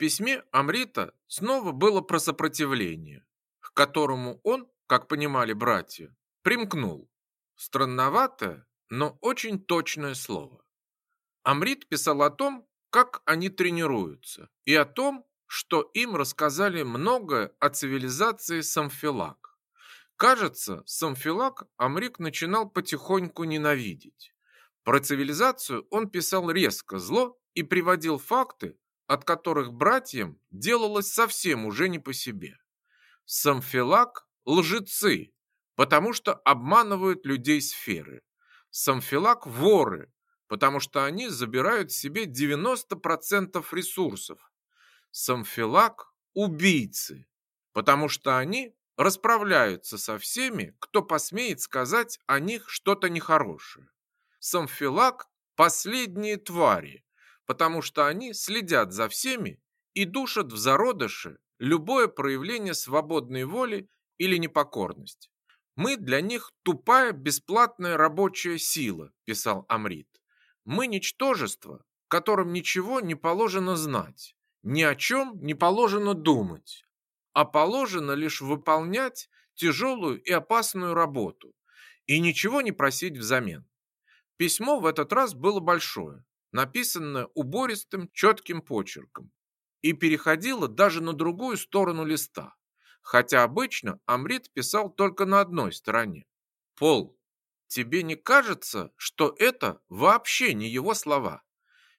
письме Амрита снова было про сопротивление, к которому он, как понимали братья, примкнул. Странноватое, но очень точное слово. Амрит писал о том, как они тренируются, и о том, что им рассказали многое о цивилизации Самфилак. Кажется, Самфилак Амрик начинал потихоньку ненавидеть. Про цивилизацию он писал резко, зло и приводил факты, от которых братьям делалось совсем уже не по себе. Самфилак – лжецы, потому что обманывают людей сферы. Самфилак – воры, потому что они забирают себе 90% ресурсов. Самфилак – убийцы, потому что они расправляются со всеми, кто посмеет сказать о них что-то нехорошее. Самфилак – последние твари, потому что они следят за всеми и душат в зародыше любое проявление свободной воли или непокорность. Мы для них тупая бесплатная рабочая сила, писал Амрит. Мы ничтожество, которым ничего не положено знать, ни о чем не положено думать, а положено лишь выполнять тяжелую и опасную работу и ничего не просить взамен. Письмо в этот раз было большое, написанное убористым четким почерком, и переходило даже на другую сторону листа, хотя обычно Амрит писал только на одной стороне. Пол, Тебе не кажется, что это вообще не его слова?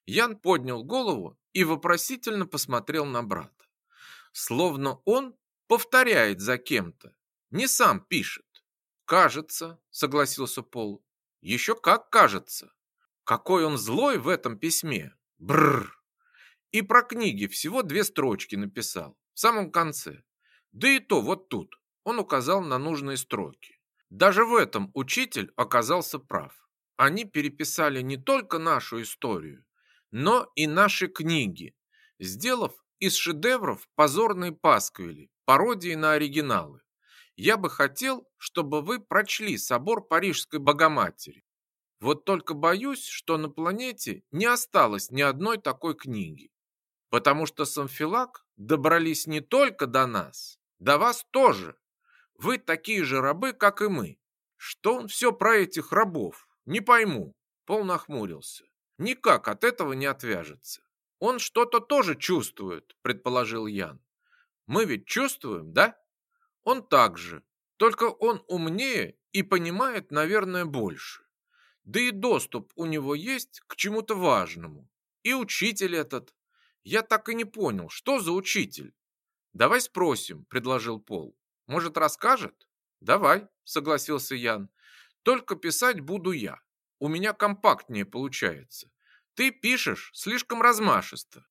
Ян поднял голову и вопросительно посмотрел на брата. Словно он повторяет за кем-то, не сам пишет. Кажется, согласился Пол. Еще как кажется. Какой он злой в этом письме. Бррр. И про книги всего две строчки написал, в самом конце. Да и то вот тут. Он указал на нужные строки. Даже в этом учитель оказался прав. Они переписали не только нашу историю, но и наши книги, сделав из шедевров позорные пасквили, пародии на оригиналы. Я бы хотел, чтобы вы прочли собор Парижской Богоматери. Вот только боюсь, что на планете не осталось ни одной такой книги. Потому что Самфилак добрались не только до нас, до вас тоже. Вы такие же рабы, как и мы. Что он все про этих рабов? Не пойму. Пол нахмурился. Никак от этого не отвяжется. Он что-то тоже чувствует, предположил Ян. Мы ведь чувствуем, да? Он так же, только он умнее и понимает, наверное, больше. Да и доступ у него есть к чему-то важному. И учитель этот. Я так и не понял, что за учитель? Давай спросим, предложил Пол. Может, расскажет? Давай, согласился Ян. Только писать буду я. У меня компактнее получается. Ты пишешь слишком размашисто.